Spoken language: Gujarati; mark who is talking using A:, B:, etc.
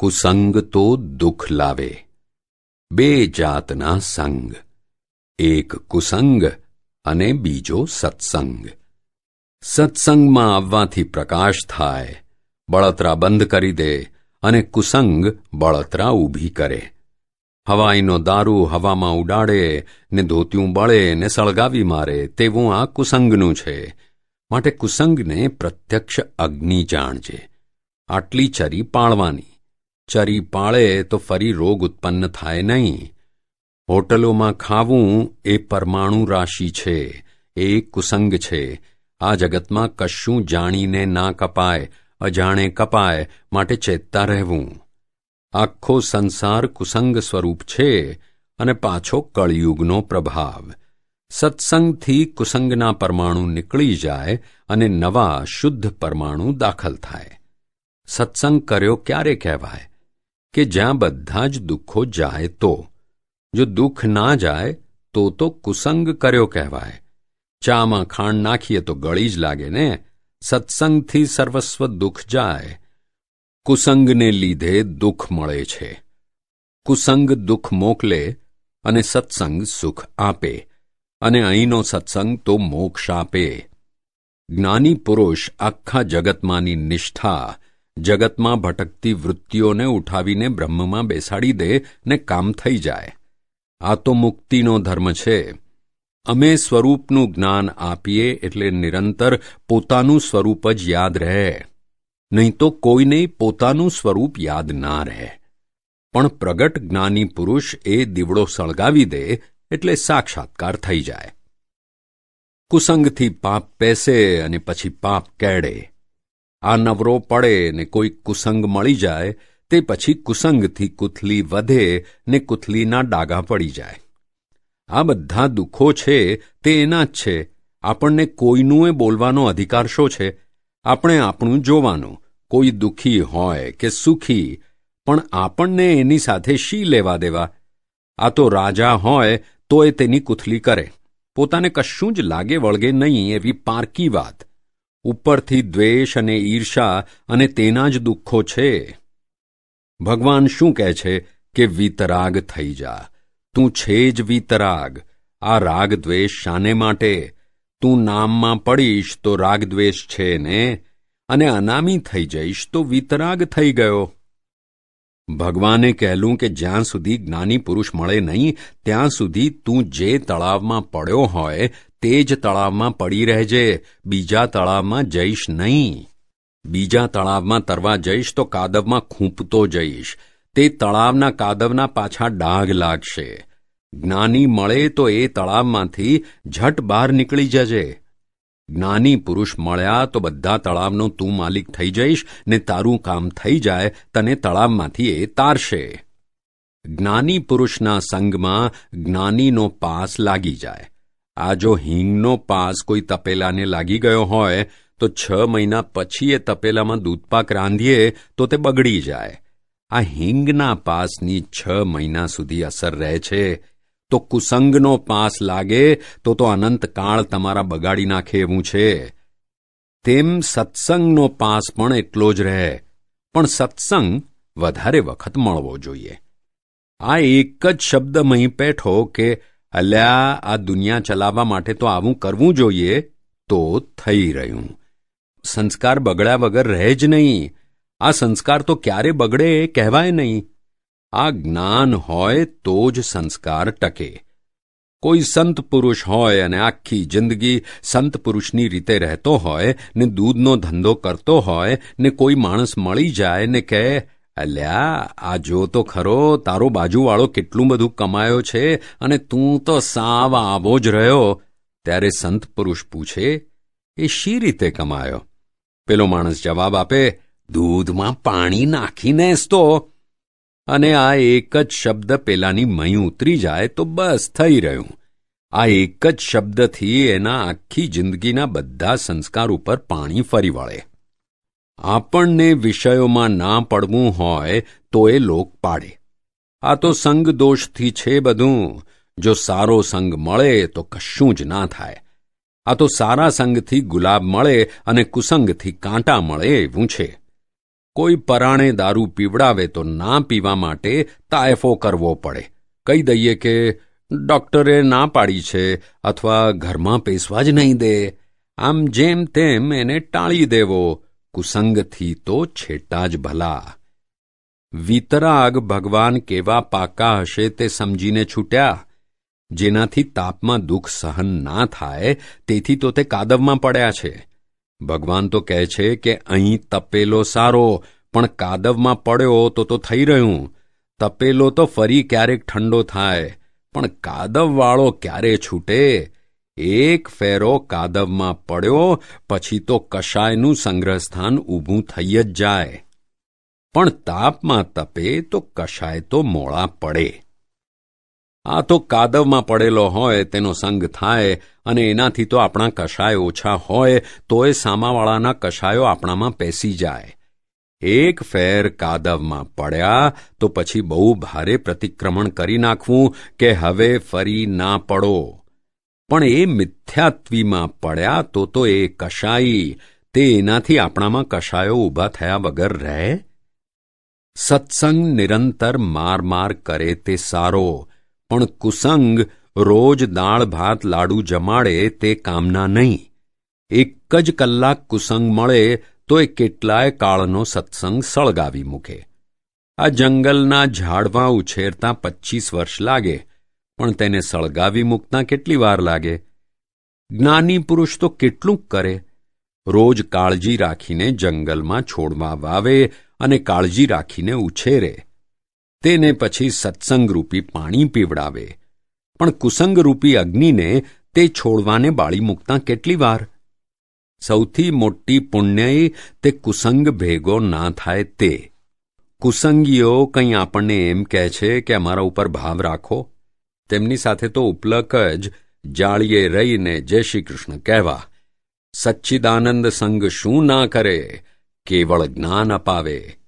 A: કુસંગ તો દુઃખ લાવે. બે જાતના સંગ. એક કુસંગ અને બીજો સત્સંગ. સત્સંગમાં આવવાથી પ્રકાશ થાય, બળતરા બંધ કરી દે અને કુસંગ બળતરા ઊભી કરે. હવાઈનો દારૂ હવામાં ઉડાડે ને ધોતિયું બળે ને સળગાવી મારે તેવું આ કુસંગનું છે. માટે કુસંગને પ્રત્યક્ષ અગ્નિ જાણજે. આટલી ચરી પાળવાની. ચરી પાળે તો ફરી રોગ ઉત્પન્ન થાય નહીં. હોટલોમાં ખાવું એ પરમાણુ રાશિ છે, એ કુસંગ છે. આ જગતમાં કશું જાણીને ના કપાય, અજાણે કપાય, માટે ચેતતા રહેવું. આખો સંસાર કુસંગ સ્વરૂપ છે અને પાછો કળયુગનો પ્રભાવ. સત્સંગથી કુસંગના પરમાણુ નીકળી જાય અને નવા શુદ્ધ પરમાણુ દાખલ થાય. સત્સંગ કર્યો ક્યારે કહેવાય? કે જ્યાં બધા જ દુઃખો જાય તો. જો દુઃખ ના જાય, તો તો કુસંગ કર્યો કહેવાય. ચામાં ખાંડ નાખીએ તો ગળી જ લાગે ને. સત્સંગથી સર્વસ્વ દુઃખ જાય. કુસંગને લીધે દુઃખ મળે છે. કુસંગ દુઃખ મોકલે અને સત્સંગ સુખ આપે. અને અહીંનો સત્સંગ તો મોક્ષ આપે. જ્ઞાની પુરુષ આખા જગતમાંની નિષ્ઠા જગતમાં ભટકતી વૃત્તિઓને ઉઠાવીને બ્રહ્મમાં બેસાડી દે ને કામ થઈ જાય. આ તો મુક્તિનો ધર્મ છે. અમે સ્વરૂપનું જ્ઞાન આપીએ એટલે નિરંતર પોતાનું સ્વરૂપ જ યાદ રહે. નહીં તો કોઈને પોતાનું સ્વરૂપ યાદ ના રહે. પણ પ્રગટ જ્ઞાની પુરુષ એ દીવડો સળગાવી દે એટલે સાક્ષાત્કાર થઈ જાય. કુસંગથી પાપ પેસે અને પછી પાપ કેડે આ નવરો પડે ને કોઈ કુસંગ મળી જાય, તે પછી કુસંગથી કુથલી વધે ને કુથલીના ડાઘા પડી જાય. આ બધા દુઃખો છે, તે એના જ છે. આપણને કોઈનું બોલવાનો અધિકાર શો છે? આપણે આપણું જોવાનું. કોઈ દુઃખી હોય કે સુખી, પણ આપણને એની સાથે શી લેવા દેવા? આ તો રાજા હોય, તો એ તેની કુથલી કરે. પોતાને કશું જ લાગે વળગે નહીં એવી પારકી વાત. ઉપરથી દ્વેષ અને ઈર્ષા અને તેના જ દુઃખો છે. ભગવાન શું કહે છે કે વિતરાગ થઈ જા. તું છે જ વિતરાગ. આ રાગ દ્વેષ શાને માટે? તું નામમાં પડીશ તો રાગ દ્વેષ છે ને? અને અનામી થઈ જઈશ તો વિતરાગ થઈ ગયો. ભગવાને કહેલું કે જ્યાં સુધી જ્ઞાની પુરુષ મળે નહીં, ત્યાં સુધી તું જે તળાવમાં પડ્યો હોય તે જ તળાવમાં પડી રહેજે, બીજા તળાવમાં જઈશ નહીં. બીજા તળાવમાં તરવા જઈશ તો કાદવમાં ખૂંપતો જઈશ. તે તળાવના કાદવના પાછા ડાઘ લાગશે. જ્ઞાની મળે તો એ તળાવમાંથી ઝટ બહાર નીકળી જજે. જ્ઞાની પુરુષ મળ્યા તો બધા તળાવનો તું માલિક થઈ જઈશ ને તારું કામ થઈ જાય, તને તળાવમાંથી એ તારશે. જ્ઞાની પુરુષના સંગમાં જ્ઞાનીનો પાસ લાગી જાય. આ જો હિંગનો પાસ કોઈ તપેલાને લાગી ગયો હોય, તો છ મહિના પછી એ તપેલામાં દૂધપાક રાંધીએ, તો તે બગડી જાય. આ હિંગના પાસની છ મહિના સુધી અસર રહે છે. તો કુસંગનો પાસ લાગે, તો તો અનંતકાળ તમારા બગાડી નાખે એવું છે. તેમ સત્સંગનો પાસ પણ એટલો જ રહે. પણ સત્સંગ વધારે વખત મળવો જોઈએ. આ એક જ શબ્દ મહી પેઠો કે અલ્યા, આ દુનિયા ચલાવવા માટે તો આવું કરવું જોઈએ, તો થઈ રહ્યું. સંસ્કાર બગડ્યા વગર રહે જ નહીં. આ સંસ્કાર તો ક્યારે બગડે કહેવાય નહીં. આ જ્ઞાન હોય તો જ સંસ્કાર ટકે. કોઈ સંત પુરુષ હોય અને આખી જિંદગી સંત પુરુષની રીતે રહેતો હોય, ને દૂધનો ધંધો કરતો હોય, ને કોઈ માણસ મળી જાય ને કહે અલ્યા, આ જો તો ખરો, તારો બાજુવાળો કેટલું બધું કમાયો છે અને તું તો સાવ આવો જ રહ્યો. ત્યારે સંત પુરુષ પૂછે, એ શી રીતે કમાયો? પેલો માણસ જવાબ આપે, દૂધમાં પાણી નાખીને જ તો. અને આ એક જ શબ્દ પેલાની મહી ઉતરી જાય તો બસ થઈ રહ્યું. આ એક જ શબ્દથી એના આખી જિંદગીના બધા સંસ્કાર ઉપર પાણી ફરી વળે. આપણને વિષયોમાં ના પડવું હોય તો એ લોક પાડે. આ તો સંગ દોષથી છે બધું. જો સારો સંગ મળે તો કશું જ ના થાય. આ તો સારા સંગથી ગુલાબ મળે અને કુસંગથી કાંટા મળે એવું છે. કોઈ પરાણે દારૂ પીવડાવે તો ના પીવા માટે તાયફો કરવો પડે. કહી દઈએ કે, ડૉક્ટરે ના પાડી છે અથવા ઘરમાં પેસવા જ નહીં દે. આમ જેમ તેમ એને ટાળી દેવો. કુસંગથી તો છેટા જ ભલા. વિતરાગ ભગવાન કેવા પાકા હશે તે સમજીને છૂટ્યા. જેનાથી તાપમાં દુઃખ સહન ના થાય, તેથી તો તે કાદવમાં પડ્યા છે. ભગવાન તો કહે છે કે અહીં તપેલો સારો, પણ કાદવમાં પડ્યો તો તો થઈ રહ્યું. તપેલો તો ફરી ક્યારેક ઠંડો થાય, પણ કાદવવાળો ક્યારે છૂટે? એક ફેરો કાદવમાં પડ્યો, પછી તો કશાયનું સંગ્રહસ્થાન ઊભું થઈ જ જાય. પણ તાપમાં તપે તો કશાય તો મોળા પડે. આ તો કાદવમાં પડેલો હોય, તેનો સંગ થાય, અને એનાથી તો આપણા કશાય ઓછા હોય તોય સામાવાળાના કશાયો આપણામાં પેસી જાય. એક ફેર કાદવમાં પડ્યા, તો પછી બહુ ભારે પ્રતિક્રમણ કરી નાખવું કે હવે ફરી ના પડો. પણ એ મિથ્યાત્વીમાં પડ્યા તો તો એ કશાઈ. તે એનાથી આપણામાં કશાયો ઊભા થયા વગર રહે? સત્સંગ નિરંતર માર માર કરે તે સારો, પણ કુસંગ રોજ દાળ ભાત લાડુ જમાડે તે કામના નહીં. એક જ કલાક કુસંગ મળે તો એ કેટલાય કાળનો સત્સંગ સળગાવી મૂકે. આ જંગલના ઝાડવા ઉછેરતા પચ્ચીસ વર્ષ લાગે. પણ તેને સળગાવી મૂકતા કેટલી વાર લાગે? જ્ઞાની પુરુષ તો કેટલું કરે? રોજ કાળજી રાખીને જંગલમાં છોડવા વાવે અને કાળજી રાખીને ઉછેરે. તેને પછી સત્સંગરૂપી પાણી પીવડાવે. પણ કુસંગરૂપી અગ્નિને તે છોડવાને બાળી મૂકતા કેટલી વાર? સૌથી મોટી પુણ્યય તે કુસંગ ભેગો ના થાય તે. કુસંગીઓ કંઈ આપણને એમ કહે છે કે અમારા ઉપર ભાવ રાખો? તેમની સાથે તો ઉપલક જ જાળીએ રહીને જય શ્રી કૃષ્ણ કહેવા, સચ્ચિદાનંદ સંગ શું ના કરે? કેવળ જ્ઞાન અપાવે.